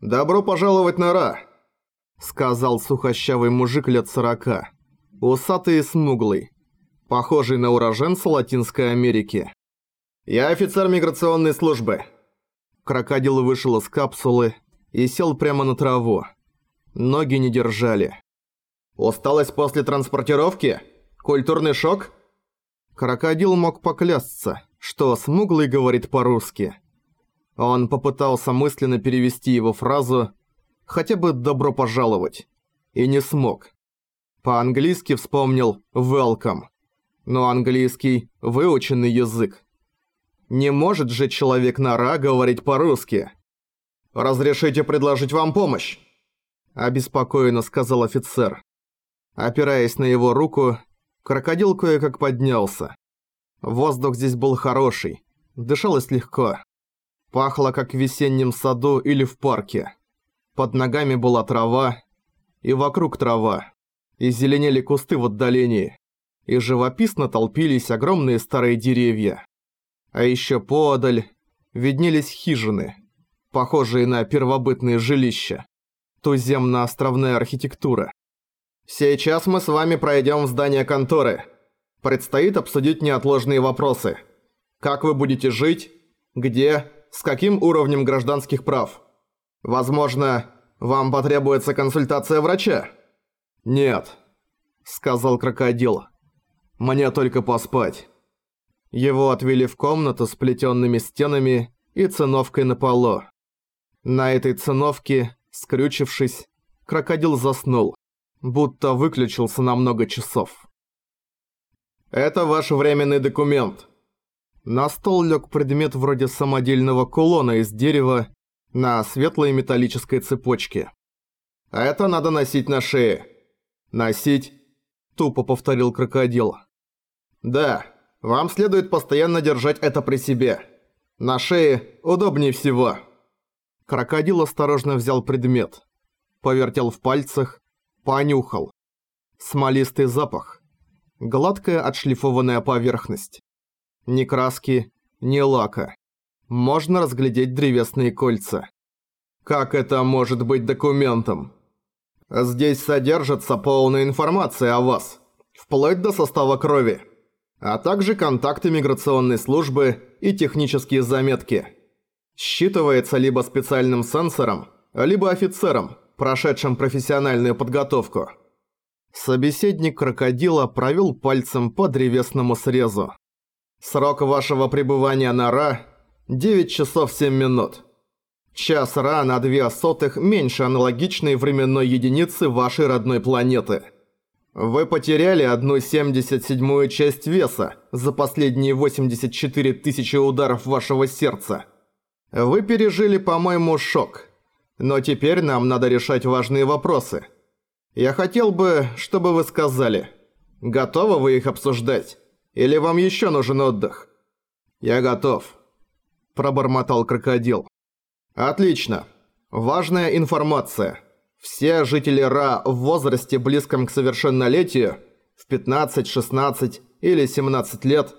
«Добро пожаловать на Ра!» — сказал сухощавый мужик лет сорока. Усатый и смуглый, похожий на уроженца Латинской Америки. «Я офицер миграционной службы». Крокодил вышел из капсулы и сел прямо на траву. Ноги не держали. «Усталость после транспортировки? Культурный шок?» Крокодил мог поклясться, что смуглый говорит по-русски. Он попытался мысленно перевести его фразу «хотя бы добро пожаловать» и не смог. По-английски вспомнил «welcome», но английский – выученный язык. Не может же человек на «ра» говорить по-русски. «Разрешите предложить вам помощь?» – обеспокоенно сказал офицер. Опираясь на его руку, крокодил кое-как поднялся. Воздух здесь был хороший, дышалось легко. Пахло, как в весеннем саду или в парке. Под ногами была трава, и вокруг трава, и зеленели кусты в отдалении, и живописно толпились огромные старые деревья. А еще поодаль виднелись хижины, похожие на первобытные жилища, туземно-островная архитектура. «Сейчас мы с вами пройдем в здание конторы. Предстоит обсудить неотложные вопросы. Как вы будете жить? Где? С каким уровнем гражданских прав. Возможно, вам потребуется консультация врача? Нет, сказал крокодил. Мне только поспать. Его отвели в комнату с плетёнными стенами и циновкой на полу. На этой циновке, скрючившись, крокодил заснул, будто выключился на много часов. «Это ваш временный документ», на стол лег предмет вроде самодельного кулона из дерева на светлой металлической цепочке. «Это надо носить на шее». «Носить?» – тупо повторил крокодил. «Да, вам следует постоянно держать это при себе. На шее удобнее всего». Крокодил осторожно взял предмет, повертел в пальцах, понюхал. Смолистый запах. Гладкая отшлифованная поверхность. Ни краски, ни лака. Можно разглядеть древесные кольца. Как это может быть документом? Здесь содержится полная информация о вас, вплоть до состава крови, а также контакты миграционной службы и технические заметки. Считывается либо специальным сенсором, либо офицером, прошедшим профессиональную подготовку. Собеседник крокодила провел пальцем по древесному срезу. Срок вашего пребывания на Ра – 9 часов 7 минут. Час Ра на 2 сотых меньше аналогичной временной единицы вашей родной планеты. Вы потеряли одну 77-ю часть веса за последние 84 тысячи ударов вашего сердца. Вы пережили, по-моему, шок. Но теперь нам надо решать важные вопросы. Я хотел бы, чтобы вы сказали, готовы вы их обсуждать? Или вам еще нужен отдых?» «Я готов», – пробормотал крокодил. «Отлично. Важная информация. Все жители Ра в возрасте близком к совершеннолетию, в 15, 16 или 17 лет,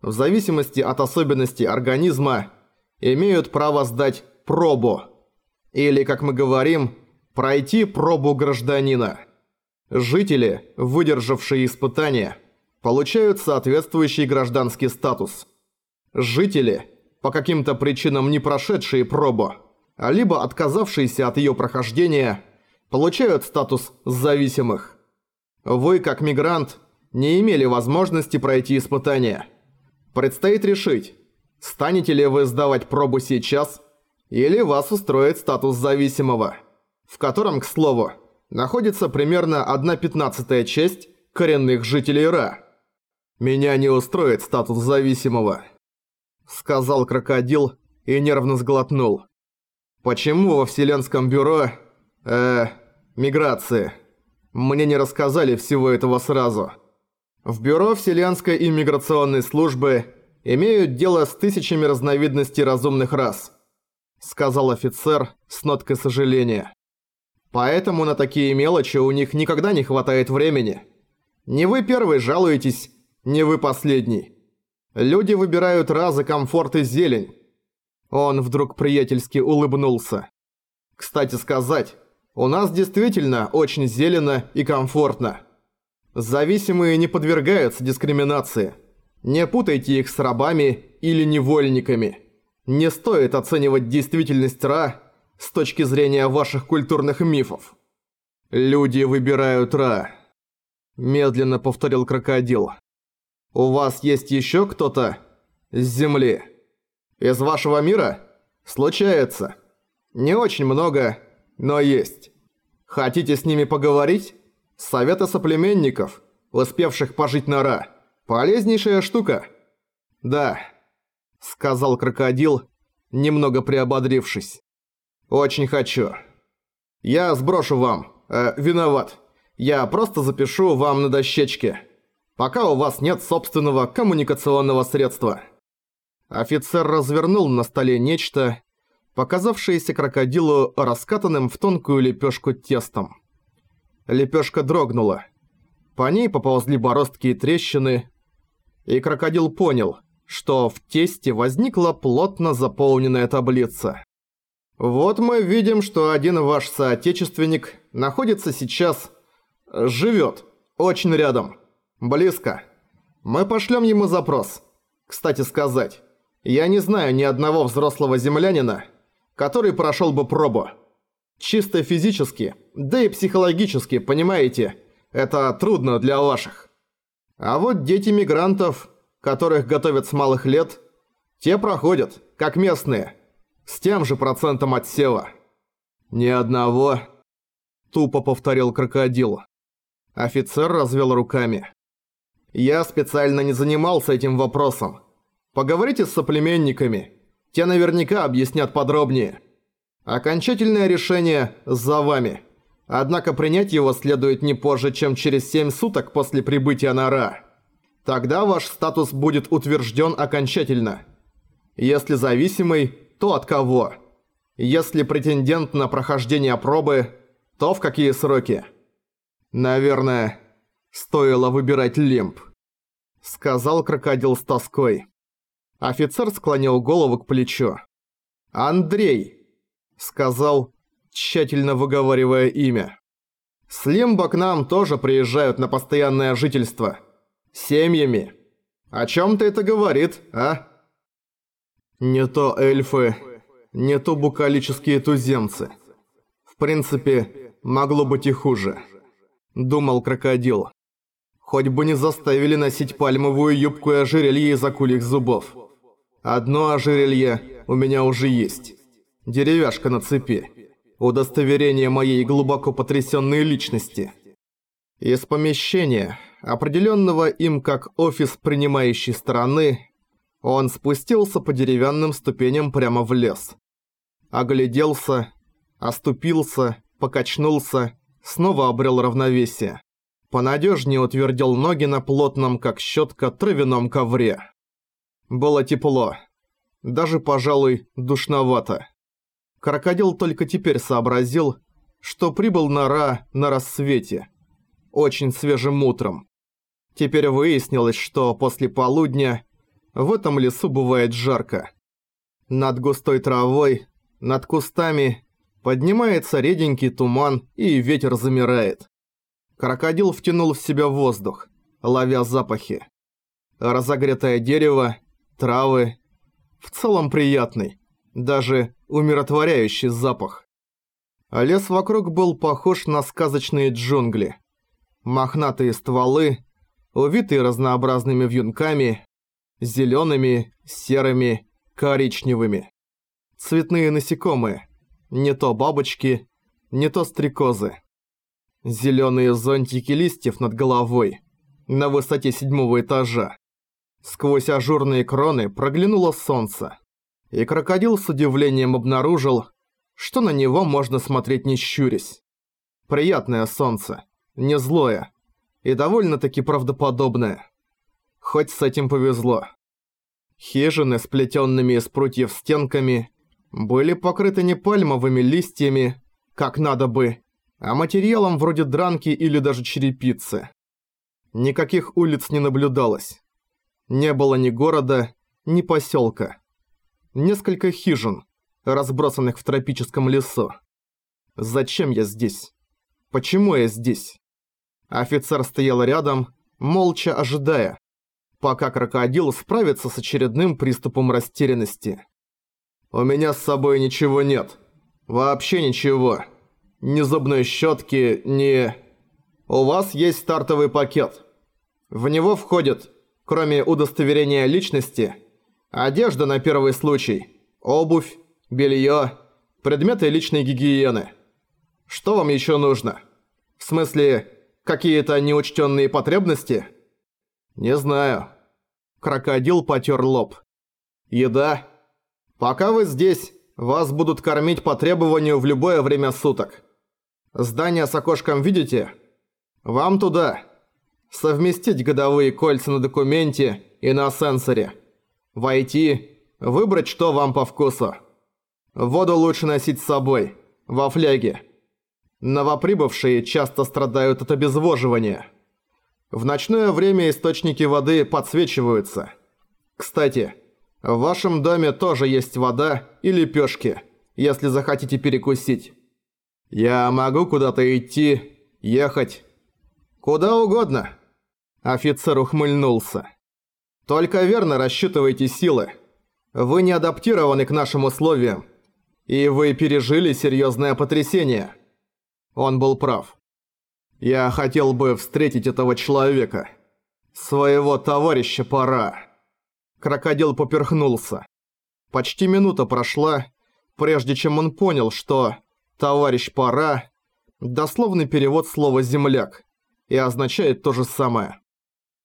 в зависимости от особенностей организма, имеют право сдать пробу. Или, как мы говорим, пройти пробу гражданина. Жители, выдержавшие испытания – получают соответствующий гражданский статус. Жители, по каким-то причинам не прошедшие пробу, а либо отказавшиеся от ее прохождения, получают статус зависимых. Вы, как мигрант, не имели возможности пройти испытания. Предстоит решить, станете ли вы сдавать пробу сейчас, или вас устроит статус зависимого, в котором, к слову, находится примерно 1 пятнадцатая часть коренных жителей Ра. «Меня не устроит статус зависимого», — сказал крокодил и нервно сглотнул. «Почему во Вселенском бюро... э... миграции? Мне не рассказали всего этого сразу. В бюро Вселенской иммиграционной службы имеют дело с тысячами разновидностей разумных рас», — сказал офицер с ноткой сожаления. «Поэтому на такие мелочи у них никогда не хватает времени. Не вы первый жалуетесь, не вы последний. Люди выбирают разы комфорт и зелень. Он вдруг приятельски улыбнулся. Кстати сказать, у нас действительно очень зелено и комфортно. Зависимые не подвергаются дискриминации. Не путайте их с рабами или невольниками. Не стоит оценивать действительность Ра с точки зрения ваших культурных мифов. Люди выбирают Ра. Медленно повторил крокодил. У вас есть еще кто-то с Земли? Из вашего мира? Случается. Не очень много, но есть. Хотите с ними поговорить? Советы соплеменников, успевших пожить на. Полезнейшая штука. Да, сказал крокодил, немного приободрившись. Очень хочу. Я сброшу вам. Э, виноват. Я просто запишу вам на дощечке. Пока у вас нет собственного коммуникационного средства. Офицер развернул на столе нечто, показавшееся крокодилу раскатанным в тонкую лепешку тестом. Лепешка дрогнула. По ней поползли бороздки и трещины, и крокодил понял, что в тесте возникла плотно заполненная таблица. Вот мы видим, что один ваш соотечественник находится сейчас... живет очень рядом. Близко. Мы пошлем ему запрос. Кстати сказать, я не знаю ни одного взрослого землянина, который прошел бы пробу. Чисто физически, да и психологически, понимаете, это трудно для ваших. А вот дети мигрантов, которых готовят с малых лет, те проходят, как местные, с тем же процентом отсева. Ни одного, тупо повторил крокодил. Офицер развел руками. Я специально не занимался этим вопросом. Поговорите с соплеменниками. Те наверняка объяснят подробнее. Окончательное решение за вами. Однако принять его следует не позже, чем через 7 суток после прибытия на Ра. Тогда ваш статус будет утвержден окончательно. Если зависимый, то от кого? Если претендент на прохождение пробы, то в какие сроки? Наверное, стоило выбирать лимб. Сказал крокодил с тоской. Офицер склонил голову к плечу. «Андрей!» сказал, тщательно выговаривая имя. «С Лимбо к нам тоже приезжают на постоянное жительство. Семьями. О чем-то это говорит, а?» «Не то эльфы, не то букалические туземцы. В принципе, могло быть и хуже», — думал крокодил. «Хоть бы не заставили носить пальмовую юбку и ожерелье из акульих зубов. Одно ожерелье у меня уже есть». Деревяшка на цепи. Удостоверение моей глубоко потрясенной личности. Из помещения, определенного им как офис принимающей стороны, он спустился по деревянным ступеням прямо в лес. Огляделся, оступился, покачнулся, снова обрел равновесие. Понадежнее утвердил ноги на плотном, как щетка, травяном ковре. Было тепло. Даже, пожалуй, душновато. Крокодил только теперь сообразил, что прибыл на Ра на рассвете. Очень свежим утром. Теперь выяснилось, что после полудня в этом лесу бывает жарко. Над густой травой, над кустами поднимается реденький туман и ветер замирает. Крокодил втянул в себя воздух, ловя запахи. Разогретое дерево, травы. В целом приятный, даже умиротворяющий запах. Лес вокруг был похож на сказочные джунгли. Мохнатые стволы, увитые разнообразными вьюнками, зелеными, серыми, коричневыми. Цветные насекомые, не то бабочки, не то стрекозы. Зеленые зонтики листьев над головой, на высоте седьмого этажа. Сквозь ажурные кроны проглянуло солнце и крокодил с удивлением обнаружил, что на него можно смотреть не щурясь. Приятное солнце, не злое и довольно-таки правдоподобное. Хоть с этим повезло. Хижины, сплетенными из прутьев стенками, были покрыты не пальмовыми листьями, как надо бы, а материалом вроде дранки или даже черепицы. Никаких улиц не наблюдалось. Не было ни города, ни поселка несколько хижин, разбросанных в тропическом лесу. Зачем я здесь? Почему я здесь? Офицер стоял рядом, молча ожидая, пока крокодил справится с очередным приступом растерянности. «У меня с собой ничего нет. Вообще ничего. Ни зубной щетки, ни... У вас есть стартовый пакет. В него входит, кроме удостоверения личности, одежда на первый случай, обувь, белье, предметы личной гигиены. Что вам еще нужно? В смысле, какие-то неучтенные потребности? Не знаю. Крокодил потер лоб. Еда? Пока вы здесь, вас будут кормить по требованию в любое время суток. Здание с окошком видите? Вам туда. Совместить годовые кольца на документе и на сенсоре. Войти, выбрать, что вам по вкусу. Воду лучше носить с собой, во фляге. Новоприбывшие часто страдают от обезвоживания. В ночное время источники воды подсвечиваются. Кстати, в вашем доме тоже есть вода и лепешки, если захотите перекусить. Я могу куда-то идти, ехать. Куда угодно. Офицер ухмыльнулся. Только верно рассчитывайте силы. Вы не адаптированы к нашим условиям. И вы пережили серьезное потрясение. Он был прав. Я хотел бы встретить этого человека. Своего товарища пора. Крокодил поперхнулся. Почти минута прошла, прежде чем он понял, что «товарищ пора» – дословный перевод слова «земляк» и означает то же самое.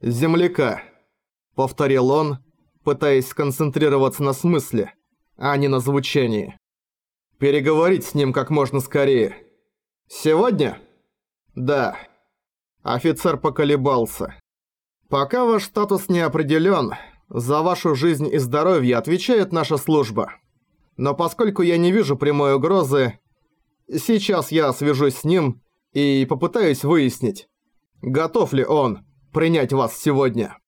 «Земляка», – повторил он, пытаясь сконцентрироваться на смысле, а не на звучании. «Переговорить с ним как можно скорее». «Сегодня?» «Да». Офицер поколебался. «Пока ваш статус не определен, за вашу жизнь и здоровье отвечает наша служба. Но поскольку я не вижу прямой угрозы, сейчас я свяжусь с ним и попытаюсь выяснить, готов ли он принять вас сегодня.